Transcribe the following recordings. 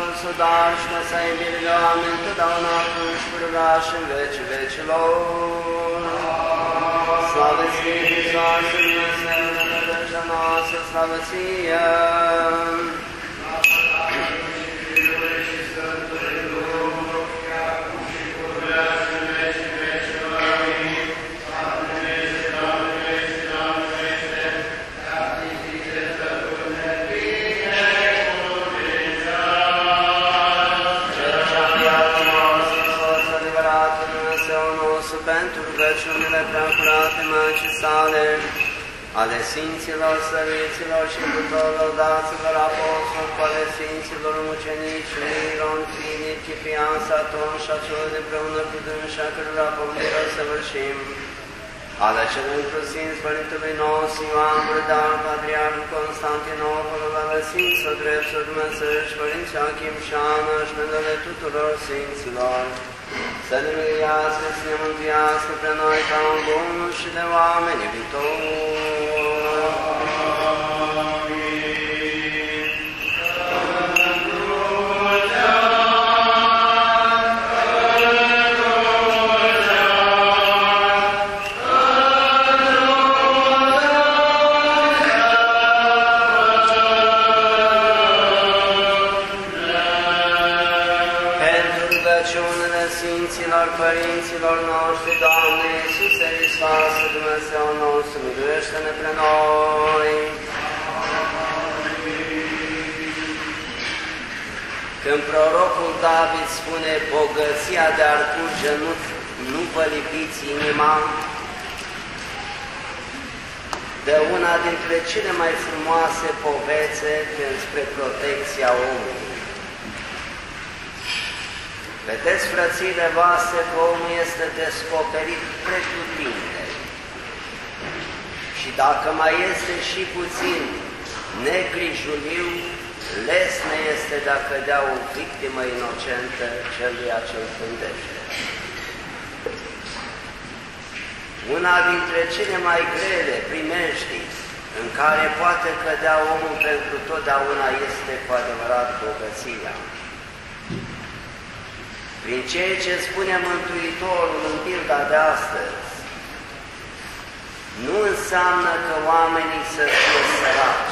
Hristos, o dar și lăsa iubirile oameni, totdeauna acum și pururea și în vecii vecilor. Slavă ție, Hristos, Dumnezeu, de nădejdea noastră, slavă ție! Pentru rugăciunile preacurate Maicii sale, ale Sfinților, Săriților și tuturor daților apostoli, cu ale Sfinților mucenici, Miron, Filip, Chipian, Saton și acelor împreună cu dânsa, cărora pomnirea săvârșim, ale celor inclusiv Părintului nostru Ioan Burdar, Patriarhul Constantinopol, ale Sfinților Dreptul Dumnezeu și Părinții Achim și Ana și tuturor Sfinților, să ne mângâiască, să ne mântuiască pe noi ca un bun și de oameni iubitori. David spune bogăția de ar curge, nu, nu vă lipiți inima, de una dintre cele mai frumoase povețe spre protecția omului. Vedeți, frățile voastre, că omul este descoperit pretutinde. Și dacă mai este și puțin negrijuliu, lesne este dacă dea o victimă inocentă celuia ce îl pândește. Una dintre cele mai grele primești în care poate cădea omul pentru totdeauna este cu adevărat bogăția. Prin ceea ce spune Mântuitorul în pilda de astăzi, nu înseamnă că oamenii să fie săraci,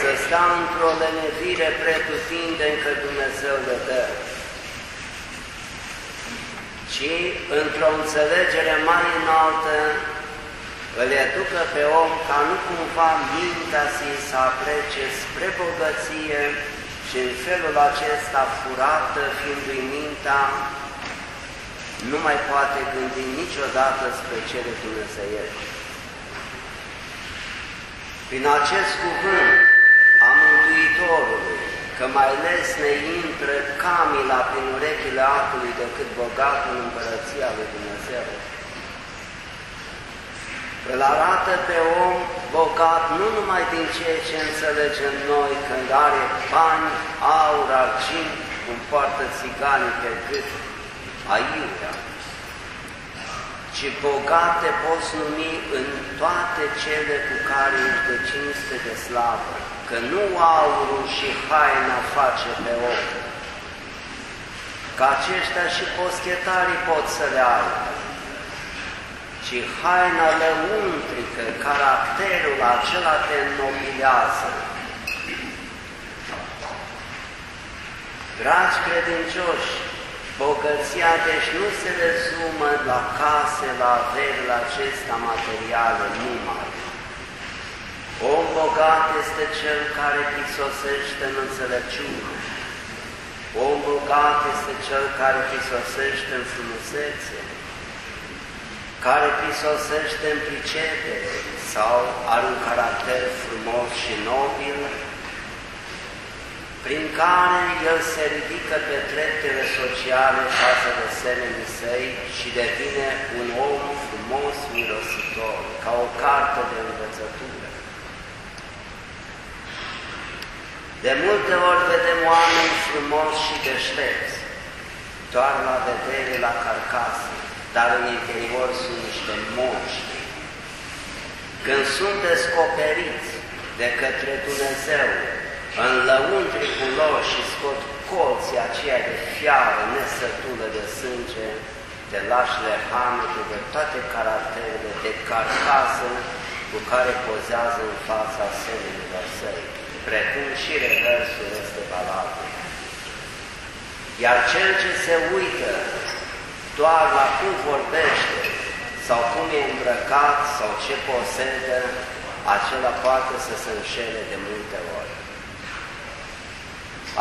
să stea într-o lenevire pretutindeni că Dumnezeu le dă, ci într-o înțelegere mai înaltă îl educă pe om ca nu cumva mintea să-i să aprece spre bogăție, și în felul acesta furată, fiindu-i mintea, nu mai poate gândi niciodată spre cele dumnezeiești. Prin acest cuvânt a Mântuitorului, că mai ales ne intră camila prin urechile acului decât bogatul în împărăția lui Dumnezeu, îl arată pe om bogat nu numai din ceea ce înțelegem noi când are bani, aur, argint, cum poartă țiganii pe gât, aiurea, ci bogate poți numi în toate cele cu care își de cinste de slavă, că nu aurul și haina face pe om, că aceștia și poschetarii pot să le aibă, ci haina lăuntrică, caracterul acela te înnobilează. Dragi credincioși, bogăția deci nu se rezumă la case, la averile acestea materiale numai. Om bogat este cel care prisosește în înțelepciune. Om bogat este cel care prisosește în frumusețe care prisosește în pricepe sau are un caracter frumos și nobil, prin care el se ridică pe treptele sociale față de semenii săi și devine un om frumos, mirositor, ca o carte de învățătură. De multe ori vedem oameni frumoși și deștepți, doar la vedere la carcasă, dar în interior sunt niște monștri. Când sunt descoperiți de către Dumnezeu în lăuntricul lor și scot colții aceia de fiară nesătulă de sânge, de lașele hamete, de toate caracterele de carcasă cu care pozează în fața semenilor săi, precum și reversul este valabil. Iar cel ce se uită doar la cum vorbește, sau cum e îmbrăcat, sau ce posedă, acela poate să se înșele de multe ori.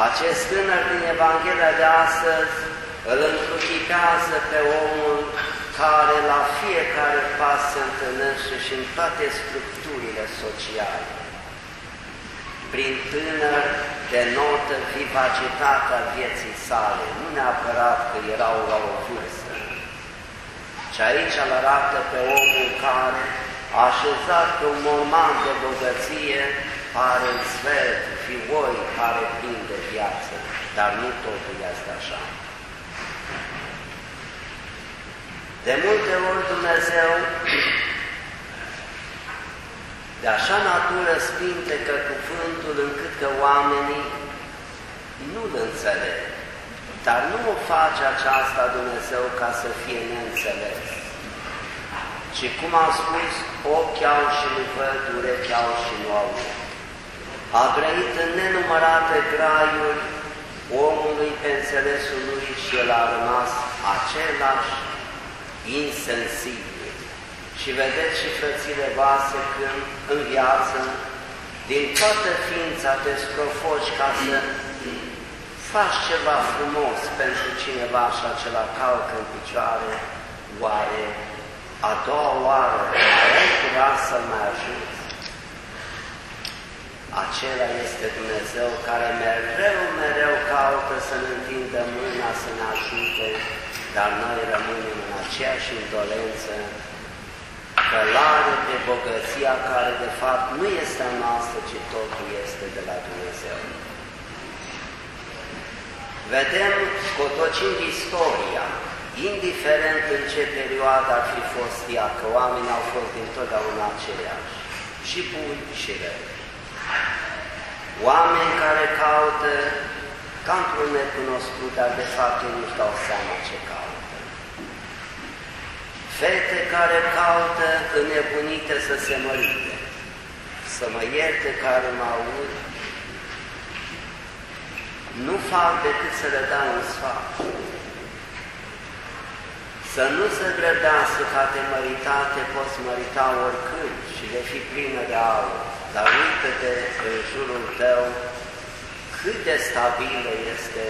Acest tânăr din Evanghelia de astăzi îl întruchipează pe omul care la fiecare pas se întâlnește și în toate structurile sociale. Prin tânăr denotă vivacitatea vieții sale, nu neapărat că erau la o vârstă, ci aici îl arată pe omul care, așezat pe un moment de bogăție, pare în sfert, fioi, pare plin de viață, dar nu totul este așa. De multe ori Dumnezeu, de așa natură că cuvântul încât că oamenii nu-l înțeleg. Dar nu o face aceasta Dumnezeu ca să fie neînțeles. Ci cum am spus, ochi au și nu văd, urechi au și nu au. A trăit în nenumărate graiuri omului pe înțelesul lui și el a rămas același insensibil. Și vedeți și frățile voastre când în viață, din toată ființa te sprofoci ca să faci ceva frumos pentru cineva și acela calcă în picioare, oare a doua oară ai putea să-l mai ajuți? Acela este Dumnezeu care mereu, mereu caută să ne întindă mâna, să ne ajute, dar noi rămânem în aceeași indolență, călare de bogăția care de fapt nu este a noastră, ci totul este de la Dumnezeu. Vedem, scotocind istoria, indiferent în ce perioadă ar fi fost ea, că oamenii au fost dintotdeauna aceiași, și buni și răi. Oameni care caută ca într-un necunoscut, dar de fapt ei nu-și dau seama ce caută. Fete care caută înnebunite să se mărite, să mă ierte care mă aud, nu fac decât să le dau un sfat. Să nu se grăbească ca te măritate, poți mărita oricând și de fi plină de aur, dar uită-te în jurul tău cât de stabilă este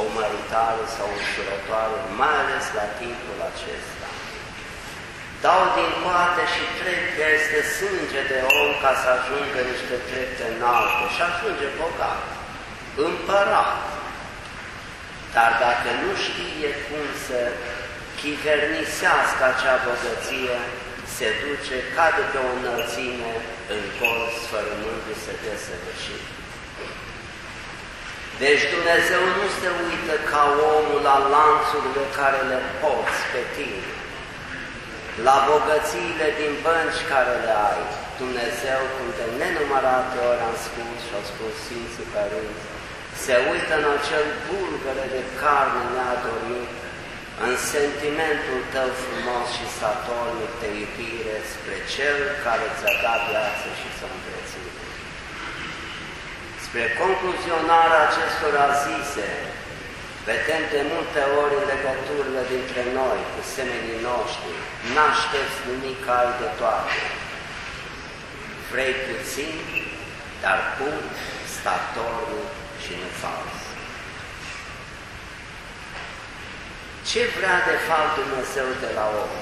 o măritare sau o însurătoare, mai ales la timpul acesta. Dau din poate și trec este sânge de om ca să ajungă niște trepte înalte și ajunge bogat împărat. Dar dacă nu știe cum să chivernisească acea bogăție, se duce, cade pe o înălțime în gol, sfărâmându-se desăvârșit. Deci Dumnezeu nu se uită ca omul la lanțurile care le poți pe tine, la bogățiile din bănci care le ai. Dumnezeu, cum de nenumărate ori am spus și au spus Sfinții Părinți, se uită în acel bulgăre de carne neadormit, în sentimentul tău frumos și statornic de iubire spre Cel care ți-a dat viață și să întreține. Spre concluzionarea acestor zise, vedem de multe ori în legăturile dintre noi cu semenii noștri, n-aștepți nimic ai de toate. Vrei puțin, dar bun, statornic și nu fals. Ce vrea de fapt Dumnezeu de la om?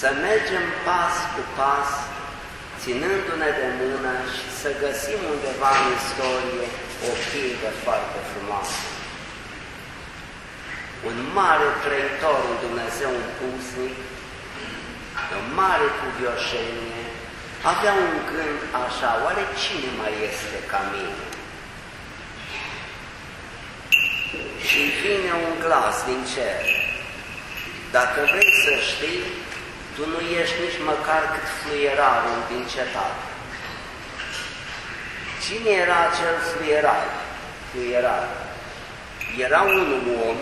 Să mergem pas cu pas, ținându-ne de mână și să găsim undeva în istorie o pildă foarte frumoasă. Un mare trăitor în Dumnezeu, un pusnic, un mare cuvioșenie, avea un gând așa, oare cine mai este ca mine? Și vine un glas din cer. Dacă vrei să știi, tu nu ești nici măcar cât fluierarul din cetate. Cine era acel fluierar? Fluierar. Era un om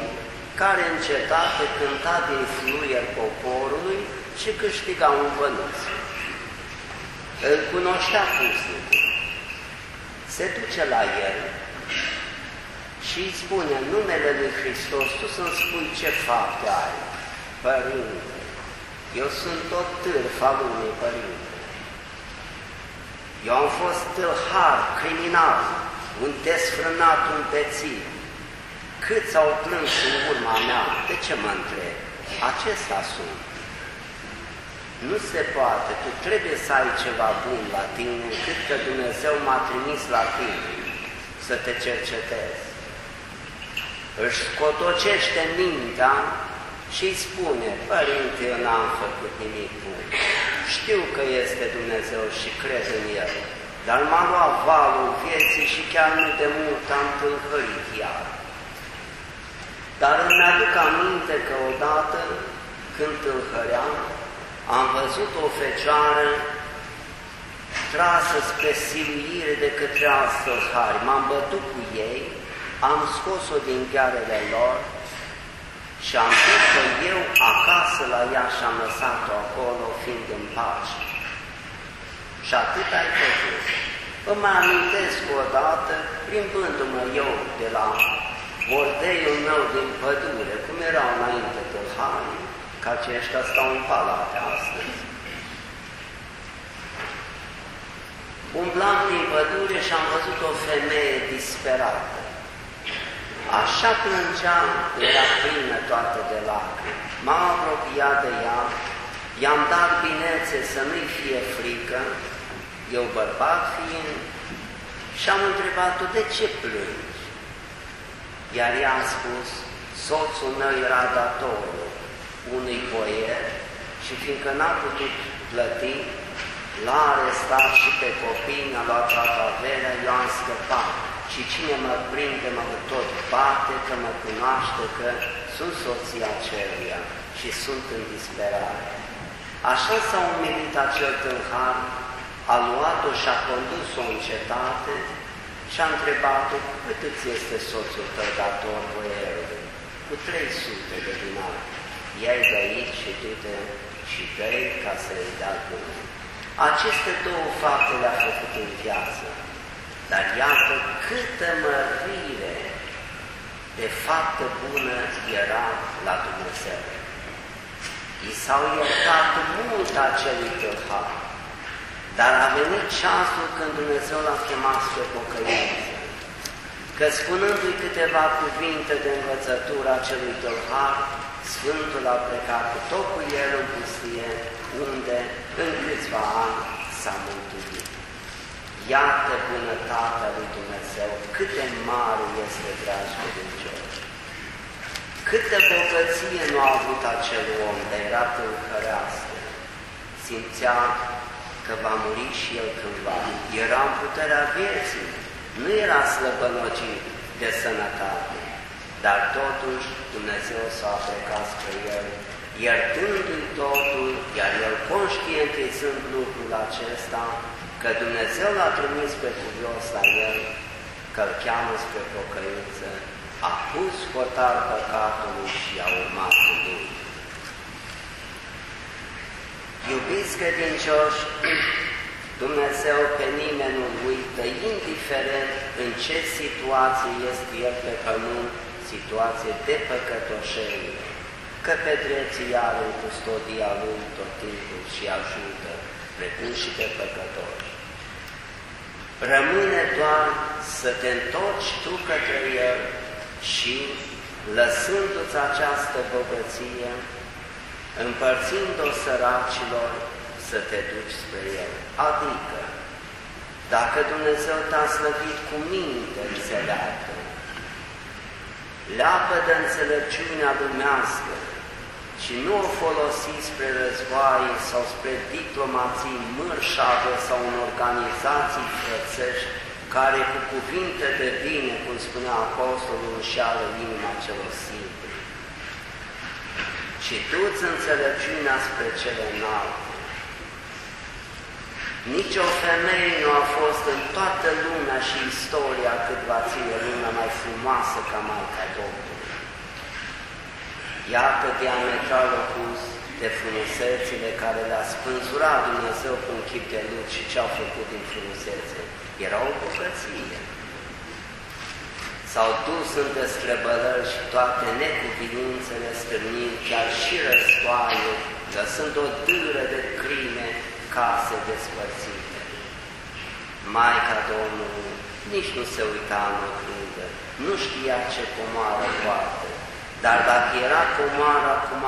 care în cetate cânta din fluier poporului și câștiga un bănuț. Îl cunoștea pusnicul. Se duce la el și îi spune, numele lui Hristos, tu să-mi spui ce fapte ai, Părinte. Eu sunt tot târfa lumii, Părinte. Eu am fost tâlhar, criminal, un desfrânat, un pețit. Câți au plâns în urma mea? De ce mă întreb? Acesta sunt. Nu se poate, tu trebuie să ai ceva bun la tine, cât că Dumnezeu m-a trimis la tine să te cercetezi. Își scotocește mintea și îi spune, Părinte, eu n-am făcut nimic bun. Știu că este Dumnezeu și cred în El, dar m-a luat valul vieții și chiar nu de mult am tâlhărit iar. Dar îmi aduc aminte că odată, când tâlhăream, am văzut o fecioară trasă spre siluire de către alți tâlhari. M-am bătut cu ei, am scos-o din ghearele lor și am dus că eu acasă la ea și am lăsat-o acolo, fiind în pace. Și atât ai făcut. Îmi amintesc odată, plimbându-mă eu de la bordeiul meu din pădure, cum erau înainte tâlhanii, ca aceștia stau în palate astăzi. Umblam din pădure și am văzut o femeie disperată. Așa plângea, era plină toată de lacrimi. M-am apropiat de ea, i-am dat binețe să nu-i fie frică, eu bărbat fiind, și am întrebat-o, de ce plângi? Iar ea a spus, soțul meu era datorul unui boier și fiindcă n-a putut plăti, l-a arestat și pe copii, ne-a luat toată averea, eu am scăpat și cine mă prinde mă tot bate, că mă cunoaște că sunt soția ceruia și sunt în disperare. Așa s-a umilit acel tâlhar, a luat-o și a condus-o în cetate și a întrebat-o cât îți este soțul tău dator boierului? Cu 300 de dinari. Ia-i de aici și du-te și dă ca să-i dea bun. Aceste două fapte le-a făcut în viață. Dar iată câtă mărire de faptă bună era la Dumnezeu. I s-au iertat mult acelui tâlhar, dar a venit ceasul când Dumnezeu l-a chemat spre pocăință. Că spunându-i câteva cuvinte de învățătură acelui tâlhar, Sfântul a plecat cu tot cu el în pustie, unde în câțiva ani s-a mântuit. Iată bunătatea lui Dumnezeu, cât de mare este, dragi credincioși. Câtă bogăție nu a avut acel om, dar era tâlhărească. Simțea că va muri și el cândva. Era în puterea vieții, nu era slăbănocit de sănătate, dar totuși Dumnezeu s-a aplicat spre el, iertându-i totul, iar el conștientizând lucrul acesta, că Dumnezeu l-a trimis pe curios la el, că îl cheamă spre pocăință, a pus hotar păcatului și a urmat cu lui. Iubiți credincioși, Dumnezeu pe nimeni nu uită, indiferent în ce situație este El pe pământ, situație de păcătoșenie, că pe drepții are în custodia Lui tot timpul și ajută, precum și pe păcători. Rămâne doar să te întorci tu către El și, lăsându-ți această bogăție, împărțind-o săracilor, să te duci spre El. Adică, dacă Dumnezeu te-a slăvit cu minte înțeleagă, leapă de înțelepciunea lumească și nu o folosi spre războaie sau spre diplomații mărșave sau în organizații frățești care cu cuvinte de bine, cum spunea Apostolul, înșeală inima celor simpli. Și tu-ți înțelepciunea spre cele înalte. Nici o femeie nu a fost în toată lumea și istoria cât va ține lumea mai frumoasă ca Maica Domnului. Iată diametral opus de frumusețile care le-a spânzurat Dumnezeu cu un chip de lut și ce-au făcut din frumusețe. Era o bucăție. S-au dus în destrăbălări și toate necuvinințele stârnind, chiar și răstoaie, lăsând o dâră de crime, case despărțite. Maica Domnului nici nu se uita în oglindă, nu știa ce comoară poartă, dar dacă era comoară acum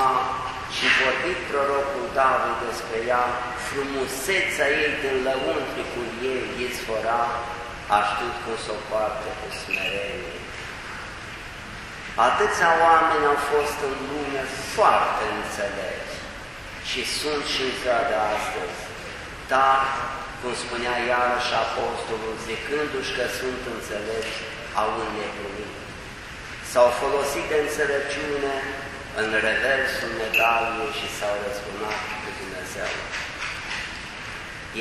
și vorbit prorocul David despre ea, frumusețea ei din lăuntricul ei izvora, a știut cum să o poartă cu smerenie. Atâția oameni au fost în lume foarte înțelepți și sunt și în ziua de astăzi, dar, cum spunea iarăși apostolul, zicându-și că sunt înțelepți, au înnebunit. S-au folosit de înțelepciune în reversul medaliei și s-au răzbunat cu Dumnezeu.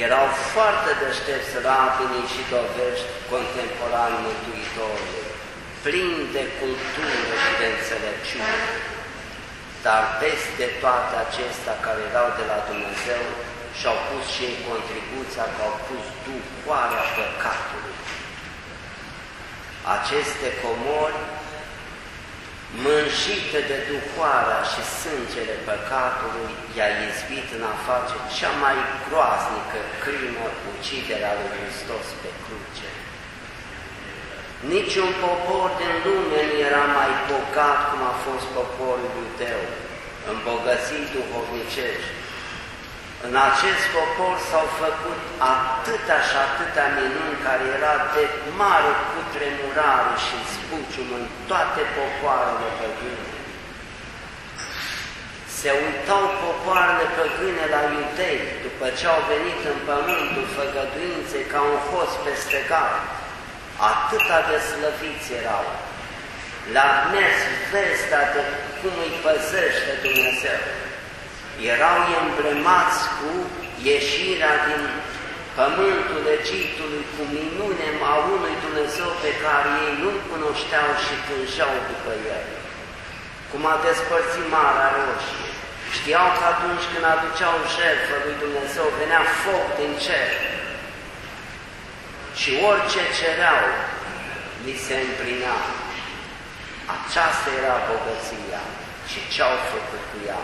Erau foarte deștepți rabinii și dovești contemporani Mântuitorului, plini de cultură și de înțelepciune, dar peste toate acestea care erau de la Dumnezeu și-au pus și ei contribuția că au pus duhoarea păcatului. Aceste comori mânjite de duhoarea și sângele păcatului, i-a izbit în a face cea mai groaznică crimă, uciderea lui Hristos pe cruce. Niciun popor din lume nu era mai bogat cum a fost poporul iudeu, îmbogățit duhovnicești, în acest popor s-au făcut atâtea și atâtea minuni care era de mare cutremurare și zbucium în toate popoarele păgâne. Se uitau popoarele păgâne la iudei după ce au venit în pământul făgăduinței ca un host peste gar. Atâta de slăviți erau. La mers vestea de cum îi păzește Dumnezeu erau emblemați cu ieșirea din pământul Egiptului cu minune a unui Dumnezeu pe care ei nu-L cunoșteau și tânjeau după El. Cum a despărțit Marea Roșie. Știau că atunci când aduceau jertfă lui Dumnezeu, venea foc din cer. Și orice cereau, li se împlinea. Aceasta era bogăția și ce au făcut cu ea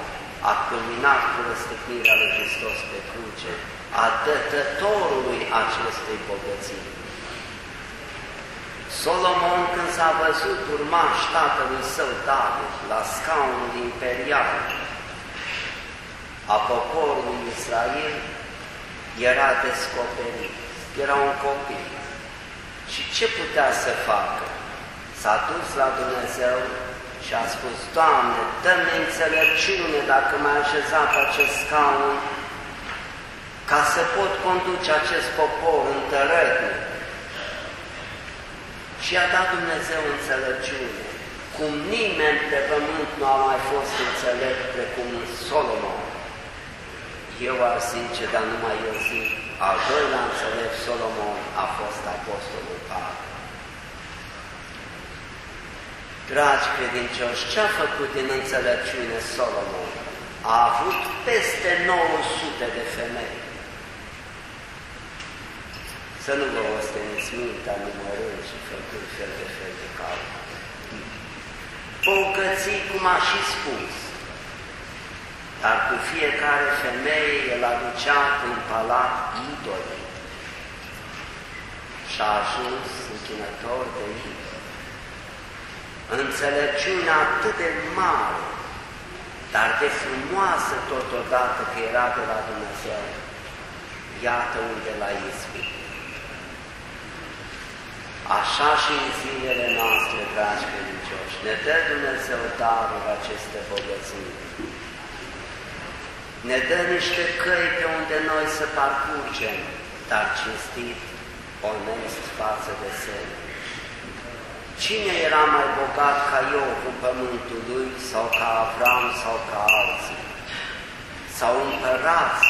a culminat cu răstignirea lui Hristos pe cruce, a dătătorului acestei bogății. Solomon, când s-a văzut urmaș tatălui său David la scaunul imperial a poporului Israel, era descoperit, era un copil. Și ce putea să facă? S-a dus la Dumnezeu și a spus, Doamne, dă-mi înțelepciune dacă m-ai așezat pe acest scaun ca să pot conduce acest popor întărătnic. Și a dat Dumnezeu înțelepciune, cum nimeni pe pământ nu a mai fost înțelept precum Solomon. Eu ar zice, dar numai eu zic, al doilea înțelept Solomon a fost apostolul Pavel. Dragi credincioși, ce-a făcut din înțelepciune Solomon? A avut peste 900 de femei. Să nu vă osteniți mintea numărând și făcând fel de fel de calcul. Bogății, cum a și spus, dar cu fiecare femeie el aducea în palat idoli și a ajuns închinător de idoli înțelepciunea atât de mare, dar de frumoasă totodată că era de la Dumnezeu. Iată unde l-a izbit. Așa și în zilele noastre, dragi credincioși, ne dă Dumnezeu darul aceste bogății. Ne dă niște căi pe unde noi să parcurgem, dar cinstit, onest față de sine. Cine era mai bogat ca eu cu pământul lui, sau ca Avram, sau ca alții? Sau împărați?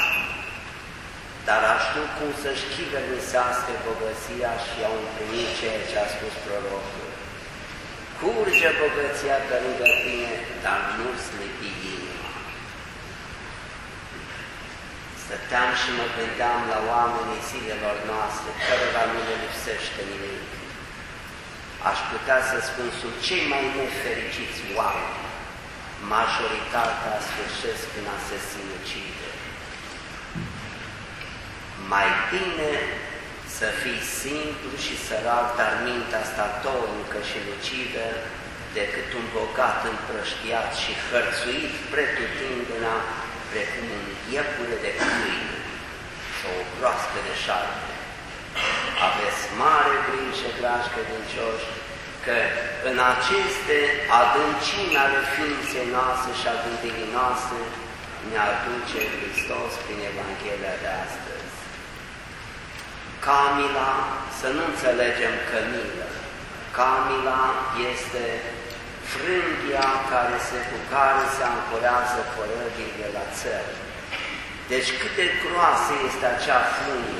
dar aș știut cum să-și chivernisească bogăția și a împlinit ceea ce a spus prorocul. Curge bogăția pe lângă tine, dar nu slipi inima. Stăteam și mă gândeam la oamenii zilelor noastre, cărora nu le lipsește nimic. Aș putea să spun, sunt cei mai nefericiți oameni. Majoritatea sfârșesc prin a se sinucide. Mai bine să fii simplu și sărac, dar mintea statornică și lucidă, decât un bogat împrăștiat și hărțuit pretutindenea precum un iepure de câine sau o groastă de șarpe. Aveți mare grijă, dragi credincioși, că în aceste adâncimi ale ființei noastre și a gândirii noastre ne aduce Hristos prin Evanghelia de astăzi. Camila, să nu înțelegem că milă. Camila este frânghia care se, cu care se ancorează de la țări. Deci cât de groasă este acea frânghie,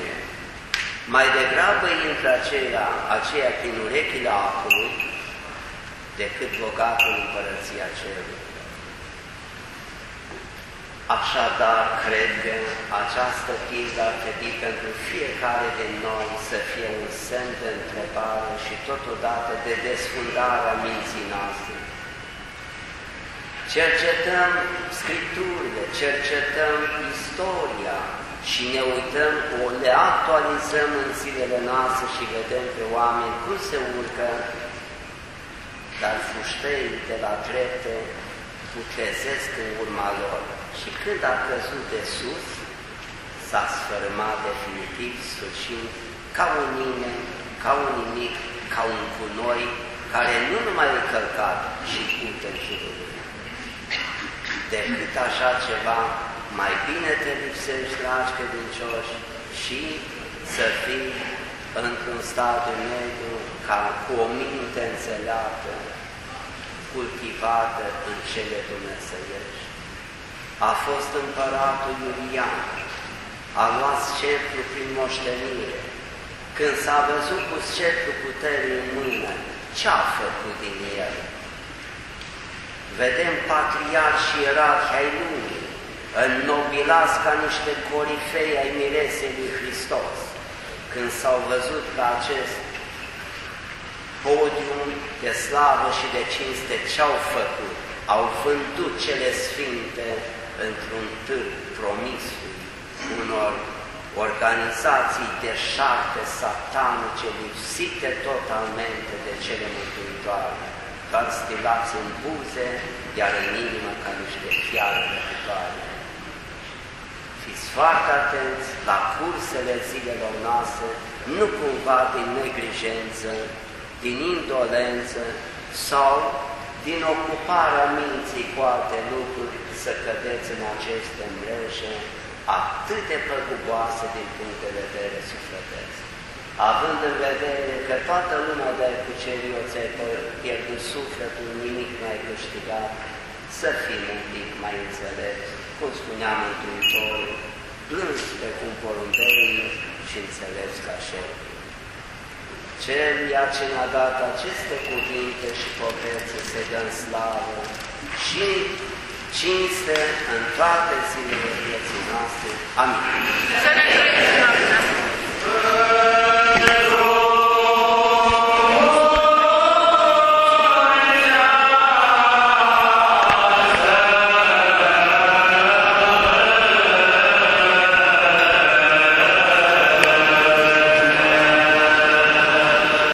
mai degrabă intră aceea, aceea prin urechile apului decât bogatul împărăția cerului. Așadar, cred că această pildă ar trebui pentru fiecare din noi să fie un semn de întrebare și totodată de desfundare a minții noastre. Cercetăm Scripturile, cercetăm istoria și ne uităm, o le actualizăm în zilele noastre și vedem pe oameni cum se urcă, dar fuștei de la drepte putrezesc în urma lor. Și când a căzut de sus, s-a sfărâmat definitiv, sfârșind, ca un nimeni, ca un nimic, ca un cunoi, care nu numai e călcat și cute în jurul Decât așa ceva, mai bine te lipsești, dragi credincioși, și să fii într-un stadiu mediu ca cu o minte înțeleaptă, cultivată în cele dumnezeiești. A fost împăratul Iulian, a luat sceptru prin moștenire. Când s-a văzut cu sceptru puterii în mână, ce-a făcut din el? Vedem patriarhi și ierarhi ai lumii, înnobilați ca niște corifei ai miresei lui Hristos. Când s-au văzut că acest podium de slavă și de cinste ce-au făcut? Au vândut cele sfinte într-un târg promisui unor organizații de șarte satanice lipsite totalmente de cele mântuitoare, doar stilați în buze, iar în inimă ca niște fiare răpitoare. Fiți foarte atenți la cursele zilelor noastre, nu cumva din neglijență, din indolență sau din ocuparea minții cu alte lucruri să cădeți în aceste mreje atât de păguboase din punct de vedere sufletesc. Având în vedere că toată lumea de-ai cucerit o ți-ai pierdut sufletul, nimic mai câștigat, să fim un pic mai înțelepți, cum spunea Mântuitorul, plâns pe cum porumbeii și înțeles ca șerpi. Cel ia ce ne-a dat aceste cuvinte și povețe se dă în slavă și cinste în toate zilele vieții noastre. Amin. Să ne